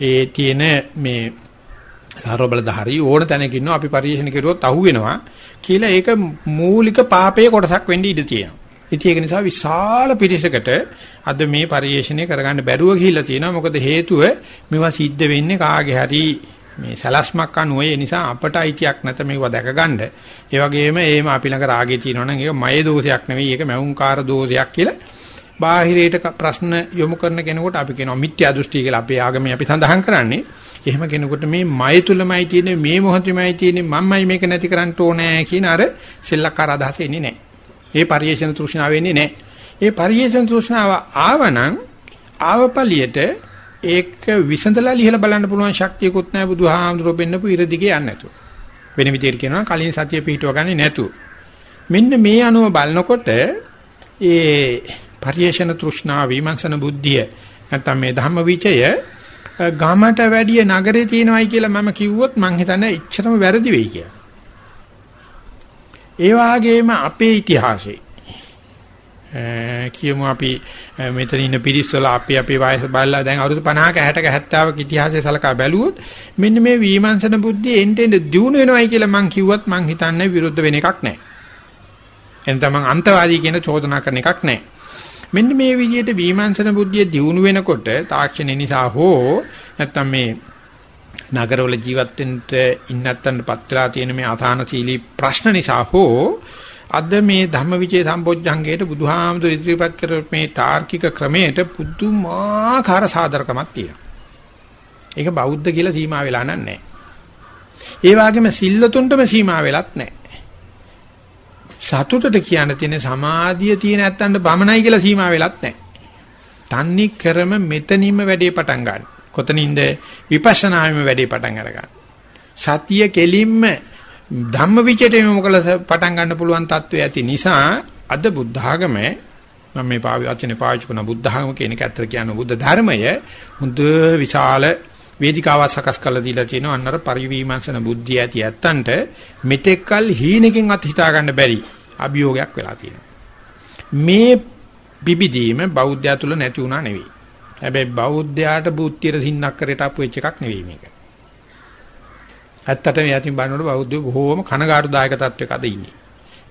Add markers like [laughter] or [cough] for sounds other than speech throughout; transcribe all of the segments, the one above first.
ඒ තියෙන මේ සාරෝ බලධාරී ඕන තැනක ඉන්නවා අපි පරිශන කරුවොත් අහුවෙනවා කියලා ඒක මූලික පාපයේ කොටසක් වෙන්න ඉඩ තියෙනවා. ඉතින් ඒක නිසා විශාල පිරිසකට අද මේ පරිශ්‍රණය කරගන්න බැරුව ගිහිල්ලා තියෙනවා. මොකද හේතුව මේවා සිද්ධ වෙන්නේ කාගේ හරි මේ සලස්මක් අනුව ඒ නිසා අපට අයිතියක් නැත මේවා දැකගන්න. ඒ වගේම එහෙම අපි ළඟ රාගය තියෙනවා නම් ඒක මයේ දෝෂයක් නෙවෙයි ඒක මෞංකාර දෝෂයක් කියලා බාහිරයට ප්‍රශ්න යොමු කරන කෙනෙකුට අපි කියනවා මිත්‍යා දෘෂ්ටි කියලා අපේ ආගමේ අපි සඳහන් කරන්නේ. එහෙම කෙනෙකුට මේ මය තුලමයි තියෙන්නේ මේ මොහොතේමයි තියෙන්නේ මම්මයි මේක නැති කරන්න ඕනේ කියන අර සෙල්ලක්කාර අදහස එන්නේ නැහැ. ඒ පරිේශන තෘෂ්ණාව වෙන්නේ නැහැ. ඒ පරිේශන තෘෂ්ණාව ආවනම් ආවපලියට ඒක විසඳලා ලිහලා බලන්න පුළුවන් ශක්තියකුත් නැහැ බුදුහාමුදුරුවෝ පෙන්නපු ඉර දිගේ යන්නේ නැතුව. වෙන විදිහට කියනවා කලින් සතිය පිහිටව ගන්නේ නැතුව. මෙන්න මේ අනුව බලනකොට ඒ පරිේශන තෘෂ්ණා විමර්ශන බුද්ධිය නැත්නම් මේ ධම්ම විචය ගමට වැඩිය නගරේ තියෙනවයි කියලා මම කිව්වොත් මං හිතන්නේ ඉච්චරම වැරදි වෙයි කියලා. ඒ වගේම අපේ ඉතිහාසයේ කියමු අපි මෙතන ඉන්න පිරිස්වල අපි අපේ වයස බලලා දැන් අවුරුදු 50ක 60ක 70ක ඉතිහාසය සලකා බැලුවොත් මෙන්න මේ විමර්ශන බුද්ධිය එන්න එන්න දියුණු වෙනවයි කියලා මං කිව්වත් මං හිතන්නේ විරුද්ධ වෙන එකක් නැහැ. එතන මං අන්තවාදී කියන චෝදනා කරන එකක් නැහැ. මෙන්න මේ විදිහට විමර්ශන බුද්ධිය දියුණු වෙනකොට තාක්ෂණය නිසා හෝ නැත්තම් මේ නගරවල ජීවත් වෙන්න ඉන්නත්තන්ට පත්ලා තියෙන මේ අසහනශීලී ප්‍රශ්න නිසා හෝ අද මේ ධම්මවිචේ සම්බොජ්ජංගයට බුදුහාමුදුර ඉදිරිපත් කර මේ තාර්කික ක්‍රමයට පුදුමාකාර සාධරකමක් තියෙනවා. ඒක බෞද්ධ කියලා සීමා වෙලා නැහැ. ඒ වගේම සිල්ලතුන්ටම සීමා වෙලත් නැහැ. සතුටට කියන්න තියෙන සමාධිය තියෙන ඇත්තන්ට බමනයි කියලා සීමා වෙලත් නැහැ. තන්නේ කරම මෙතනින්ම වැඩේ පටන් ගන්න. කොතනින්ද විපස්සනාවෙම වැඩේ පටන් අරගන්න. සතිය කෙලින්ම ධම්මවිචයට මොකල පටන් ගන්න පුළුවන් තත්වය ඇති නිසා අද බුද්ධ ආගම මම මේ වචනේ පාවිච්චි කරන බුද්ධ ආගම කියන එක ඇත්තට කියන බුද්ධ ධර්මය හොඳ විශාල වේදිකාවක් සකස් කරලා දීලා තියෙනවා අන්නර පරිවිමර්ශන බුද්ධිය ඇති ඇත්තන්ට මෙතෙක්කල් හීනකින් අත් හිතා ගන්න බැරි අභියෝගයක් වෙලා තියෙනවා මේ බිබිදීම බෞද්ධය තුල නැති වුණා නෙවෙයි හැබැයි බෞද්ධයාට බුද්ධියට සින්නක් කරේට අපු වෙච්ච එකක් නෙවෙයි මේක ඇත්තටම යතින් බලනකොට බෞද්ධයෝ බොහෝම කනගාටුදායක තත්වයක අද ඉන්නේ.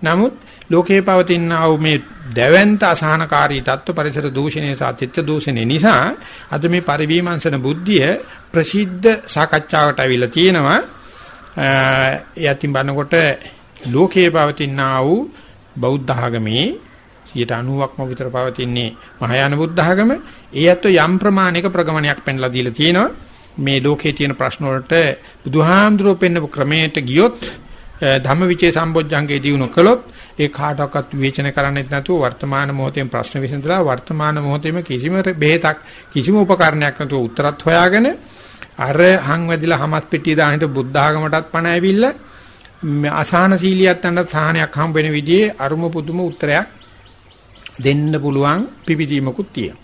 නමුත් ලෝකේ පවතින ආ මේ දැවැන්ත අසහනකාරී තත්ත්ව පරිසර දූෂණය සහ චිත්ත දූෂණය නිසා අද මේ පරිවිමංශන බුද්ධිය ප්‍රසිද්ධ සාකච්ඡාවට අවිලා තියෙනවා. යතින් බලනකොට ලෝකේ පවතින ආ වූ බෞද්ධ ආගමේ 90%ක්ම විතර පවතින්නේ මහායාන බුද්ධ ආගම. ඒ ඇත්ත යම් ප්‍රමාණයක ප්‍රගමනයක් පෙන්ලා දීලා තියෙනවා. මේ ලෝකයේ තියෙන ප්‍රශ්න වලට බුදුහාමුදුරුවෝ පෙන්නපු ක්‍රමයට ගියොත් ධම්මවිචේ සම්බොජ්ජංගේ දිනු කළොත් ඒ කාටවත් විවේචන කරන්නෙත් නැතුව වර්තමාන මොහොතේ ප්‍රශ්න විසඳලා වර්තමාන මොහොතේම කිසිම බෙහෙතක් කිසිම උපකරණයක් නැතුව උත්තරත් හොයාගෙන අර හං වැදිලා හමත් පෙට්ටිය දාහිට බුද්ධ ආගමටත් පණ ඇවිල්ලා අසහනශීලියත් අන්නත් සහනයක් හම්බ වෙන විදිහේ අරුම පුදුම උත්තරයක් දෙන්න පුළුවන් පිපිදීමකුත් තියෙනවා.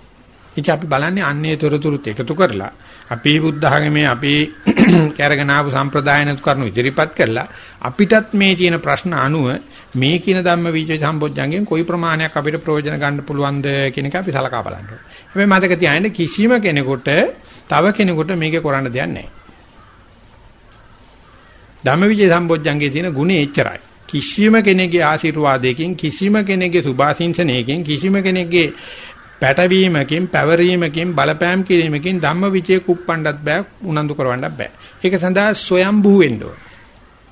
ඉතින් අපි බලන්නේ අන්නේ තොරතුරුත් එකතු කරලා අපේ බුද්ධ ආගමේ අපේ [clears throat] කැරගෙන ආපු සම්ප්‍රදාය නතු කරනු ඉදිරිපත් කරලා අපිටත් මේ තියෙන ප්‍රශ්න අනුව මේ කියන ධම්ම විජය සම්බොජ්ජංගෙන් කොයි ප්‍රමාණයක් අපිට ප්‍රයෝජන ගන්න පුළුවන්ද කියන එක අපි සලකා බලන්න ඕනේ. හැබැයි මතක තියාගන්න කිසිම කෙනෙකුට තව කෙනෙකුට මේක කරන්න දෙයක් නැහැ. ධම්ම විජය සම්බොජ්ජංගේ තියෙන ගුණේ එච්චරයි. කිසිම කෙනෙකුගේ ආශිර්වාදයකින් කිසිම කෙනෙකුගේ සුභාසින්සනයකින් කිසිම කෙනෙකුගේ පැටවීමකින් පැවරීමකින් බලපෑම් කිරීමකින් ධම්මවිචේ කුප්පණ්ඩත් බෑ උනන්දු කරවන්නත් බෑ. ඒක සඳහා ස්වයම්බූ වෙන්න ඕනේ.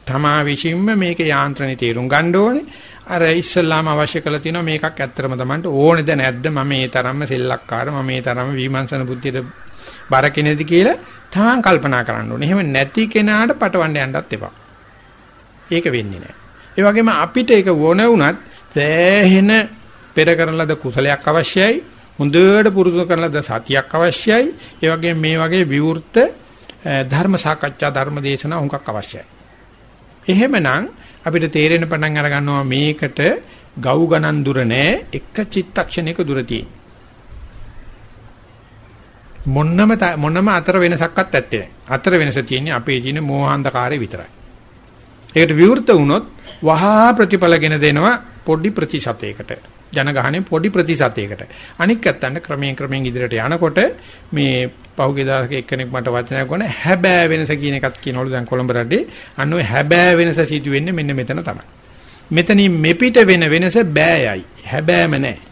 තමා විශ්ින්ම මේක යාන්ත්‍රණي තේරුම් ගන්න ඕනේ. අර ඉස්සල්ලාම අවශ්‍ය කළ තියෙනවා මේකක් ඇත්තටම Tamanට ඕනේද නැද්ද මම මේ තරම්ම සෙල්ලක්කාර මම මේ තරම්ම විමර්ශන බුද්ධියට බර කෙනෙක්ද කියලා තමන් කල්පනා කරන්න ඕනේ. එහෙම නැති කෙනාට පටවන්න යන්නත් එපා. ඒක වෙන්නේ නැහැ. ඒ වගේම අපිට ඒක වොන වුණත් සෑහෙන පෙර කරන ලද කුසලයක් අවශ්‍යයි. හොඳට පුරුදු කරලා ද සතියක් අවශ්‍යයි. ඒ වගේම මේ වගේ විවෘත ධර්ම සාකච්ඡා ධර්ම දේශනා හුඟක් අවශ්‍යයි. එහෙමනම් අපිට තේරෙන පටන් අර ගන්නවා මේකට ගව් ගණන් දුර නෑ එක චිත්තක්ෂණයක දුර තියෙන. මොන්නම මොනම අතර වෙනසක්වත් ඇත්තේ නෑ. අතර වෙනස තියෙන්නේ අපේ ජීන මෝහාන්ධකාරය විතරයි. ඒකට විවෘත වුණොත් වහා ප්‍රතිඵලගෙන දෙනවා පොඩි ප්‍රතිශතයකට. ජනගහනේ පොඩි ප්‍රතිශතයකට. අනික් ඇත්තන්ට ක්‍රමයෙන් ක්‍රමයෙන් ඉදිරියට යනකොට මේ පහුගිය දවසක එක්කෙනෙක් මට වචනයක් ගොන හැබෑ වෙනස කියන එකත් කියනවලු දැන් කොළඹ රටේ අන්න ඔය හැබෑ වෙනස සිදු වෙන්නේ මෙන්න මෙතන තමයි. මෙතනින් මෙපිට වෙන වෙනස බෑයයි. හැබෑම නැහැ.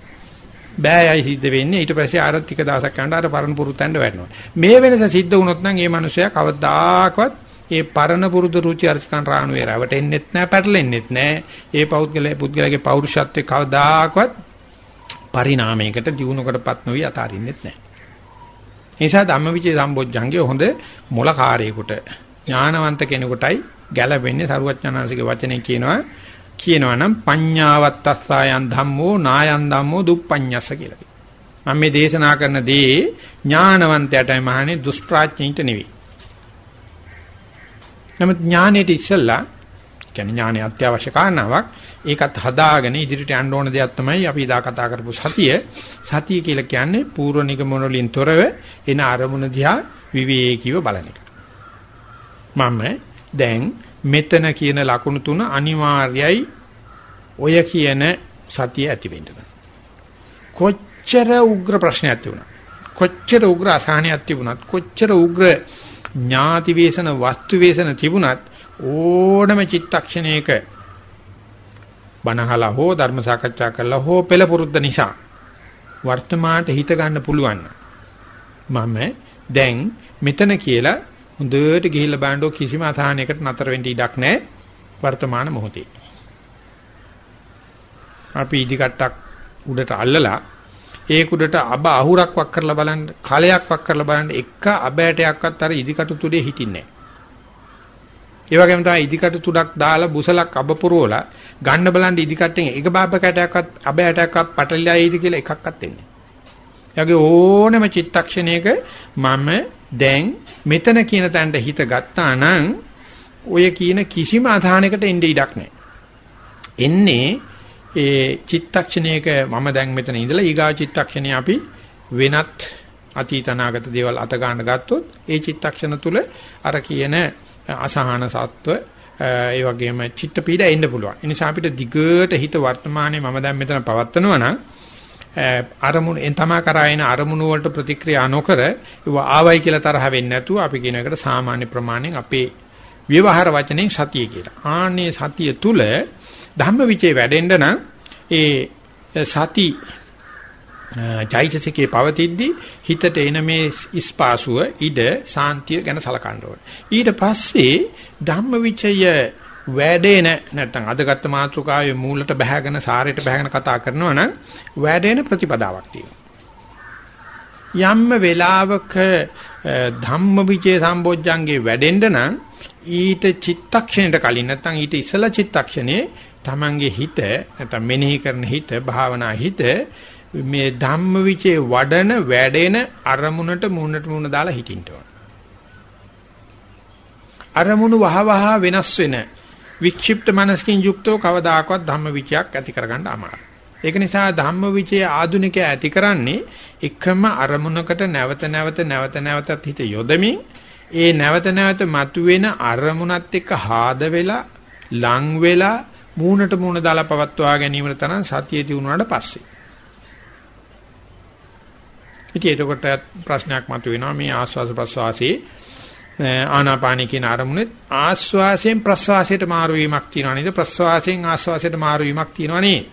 බෑයයි සිද්ධ වෙන්නේ ඊට පස්සේ ආර ටික දවසක් යනකොට අර පරණ පුරුතෙන්ද වැටෙනවා. මේ වෙනස සිද්ධ වුණොත් නම් මේ මිනිසයා කවදාකවත් ඒ පරණ පුරුදු රුචි අරුචිකන් රාණුවේ රැවටෙන්නෙත් නැහැ පැටලෙන්නෙත් නැහැ. ඒ පෞද්ගලයා පුද්ගලයාගේ පෞරුෂත්වයේ කවදාකවත් පරිණාමයකට දියුණුවකටපත් නොවි අතාරින්නෙත් නැහැ. නිසා ධම්මවිචේ සම්බොජ්ජංගේ හොඳ මොලකාරයෙකුට ඥානවන්ත කෙනෙකුටයි ගැළපෙන්නේ සරුවච්චනාංශගේ වචනේ කියනවා කියනවා නම් පඤ්ඤාවත්තස්සයන් ධම්මෝ නායන් ධම්මෝ දුප්පඤ්ඤස්ස කියලා කියනවා. මම මේ දේශනා කරන දේ ඥානවන්තයටයි මහන්නේ දුෂ්ප්‍රාඥයින්ට නෙවෙයි. නමුත් ඥානෙට ඉස්සෙල්ලා කියන්නේ ඥානෙ අත්‍යවශ්‍ය කාරණාවක් ඒකත් හදාගෙන ඉදිරියට යන්න ඕන දෙයක් තමයි අපි දා කතා කරපු සතිය. සතිය කියලා කියන්නේ පූර්ව නිගමන වලින් තොරව එන අරමුණ දිහා විවේකීව බලන එක. මම දැන් මෙතන කියන ලකුණු තුන අනිවාර්යයි ඔය කියන සතිය ඇති වෙන්න. කොච්චර උග්‍ර ප්‍රශ්නයක් තිබුණා. කොච්චර උග්‍ර අසහනයක් තිබුණත් කොච්චර උග්‍ර ඥාති වේසන වස්තු වේසන තිබුණත් ඕනම චිත්තක්ෂණයක බණහලා හෝ ධර්ම සාකච්ඡා කරලා හෝ පෙළ පුරුද්ද නිසා වර්තමානට හිත ගන්න පුළුවන් මම දැන් මෙතන කියලා හොඳට ගිහිල්ලා බලනකොට කිසිම අසහනයකට නතර වෙන්න ඉඩක් නැහැ වර්තමාන මොහොතේ. අපි ඉදි කට්ටක් උඩට අල්ලලා ඒ කුඩට අබ අහුරක් වක් කරලා බලන්න කලයක් වක් කරලා බලන්න එක අබෑටයක්වත් අර ඉදි කටු තුඩේ හිටින්නේ නැහැ. ඒ වගේම තමයි ඉදි කටු තුඩක් දාලා බුසලක් අබ පුරවලා ගන්න බලන්න ඉදි කට්ටෙන් එක බාබ කැටයක්වත් අබෑටයක්වත් පටලියා ඉදි කියලා එකක්වත් එන්නේ. යගේ ඕනම චිත්තක්ෂණයක මම දැන් මෙතන කියන තැනට හිත ගත්තා නම් ඔය කියන කිසිම අධානයකට එන්නේ ඉඩක් නැහැ. එන්නේ ඒ චිත්තක්ෂණයක මම දැන් මෙතන ඉඳලා ඊගා චිත්තක්ෂණය අපි වෙනත් අතීත අනාගත දේවල් අත ගන්න ගත්තොත් ඒ චිත්තක්ෂණ තුල අර කියන අසහන සත්ව ඒ වගේම චිත්ත පීඩ එන්න පුළුවන්. ඒ නිසා අපිට දිගට හිත වර්තමානයේ මම දැන් මෙතන පවත්නවා නම් Eh, අරමුණු එන් තමා කරායන අරමුණු වලට ප්‍රතික්‍රියා නොකර ඒව ආවයි කියලා තරහ වෙන්නේ නැතුව අපි කියන එකට සාමාන්‍ය ප්‍රමාණයෙන් අපේ ව්‍යවහාර වචනෙන් සතිය කියලා. ආන්නේ සතිය තුල ධම්මවිචේ වැඩෙන්න නම් ඒ සති චෛතසිකේ පවතිද්දි හිතට එන මේ ස්පාසුව ඉඩ සාන්තිය ගැන සලකන්න ඕනේ. ඊට පස්සේ ධම්මවිචය වැඩේන නැත්නම් අදගත්ත මාතෘකාවේ මූලට බැහැගෙන සාරයට බැහැගෙන කතා කරනවා නම් වැඩේන ප්‍රතිපදාවක් තියෙනවා. යම්ම වෙලාවක ධම්මවිචේ සම්බොජ්ජංගේ වැඩෙන්න නම් ඊට චිත්තක්ෂණයට කලින් නැත්නම් ඊට ඉස්සලා චිත්තක්ෂණේ තමන්ගේ හිත නැත්නම් මෙනෙහි කරන හිත භාවනා හිත මේ ධම්මවිචේ වඩන වැඩෙන අරමුණට මුණට මුණ දාලා හිටින්න ඕන. අරමුණු වහ වහ වෙනස් වෙන වික්ෂිප්ත මනසකින් යුක්තව කවදාකවත් ධම්මවිචයක් ඇති කරගන්න අමාරුයි. ඒක නිසා ධම්මවිචය ආධුනිකය ඇති කරන්නේ එකම අරමුණකට නැවත නැවත නැවත නැවතත් හිත යොදමින් ඒ නැවත නැවත මතුවෙන අරමුණත් එක්ක හාද වෙලා ලං වෙලා මූණට මූණ දාලා පවත්වා ගැනීමට තරම් සතිය දිනුනාට පස්සේ. ඉතින් එතකොට ප්‍රශ්නයක් මතුවෙනවා මේ ආස්වාද ප්‍රසවාසයේ ආනාපානී කියන අරමුණෙත් ආස්වාසයෙන් ප්‍රස්වාසයට මාරු වීමක් තියෙනවා නේද? ප්‍රස්වාසයෙන් ආස්වාසයට මාරු වීමක් තියෙනවා නේද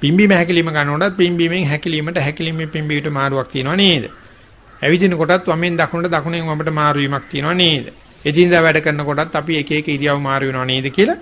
පිම්බීම හැකිලිම ගන්නකොටත් පිම්බීමෙන් හැකිලිමට හැකිලිමෙන් පිම්බීමට මාරුවක් තියෙනවා නේද? ඇවිදින කොටත් වමෙන් දකුණට දකුණෙන් වමට මාරු වීමක් තියෙනවා නේද? එදිනදා වැඩ කරනකොටත් අපි එක එක ඉරියව් මාරු වෙනවා නේද කියලා